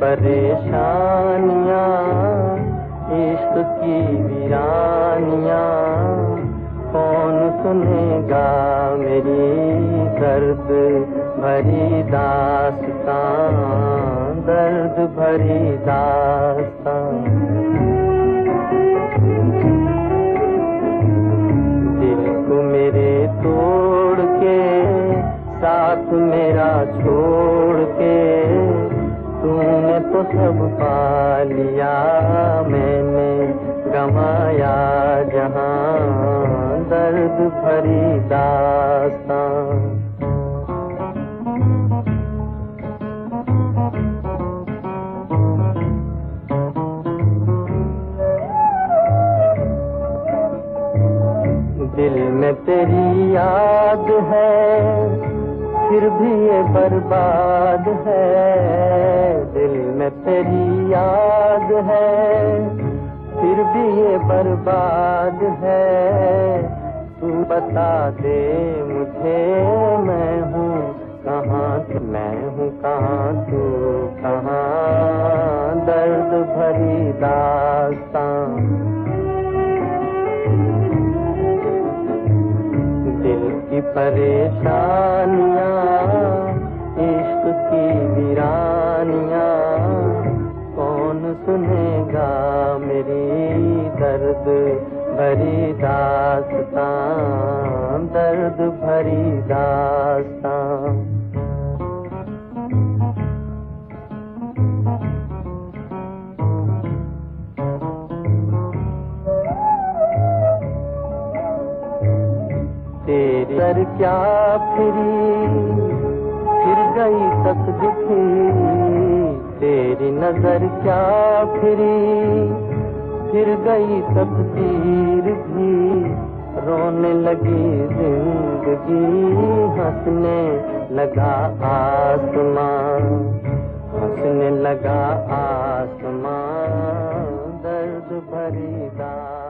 परेशानियाँ, इश्क की वीरानियाँ। कौन सुनेगा मेरी दर्द भरी दास्तां, दर्द भरी दास्तां। दिल को मेरे तोड़ के, साथ मेरा छोड़ के तूने तो सब पा लिया मैंने, गमाया जहाँ दर्द भरी दास्तां। दिल में तेरी याद है, फिर भी ये बर्बाद है। है, फिर भी ये बर्बाद है। तू बता दे मुझे, मैं हूँ कहाँ मैं हूँ कहाँ तू? कहाँ दर्द भरी दास्तां? दिल की परेशानियाँ, इश्क की वीरानियाँ सुनेगा मेरी दर्द भरी दास्तां दर्द भरी दास्तां। तेरी दर क्या फिरी फिर नज़र क्या फिरी फिर गई तकदीर भी रोने लगी ज़िंदगी, हंसने लगा आसमान, हंसने लगा आसमान, दर्द भरी दा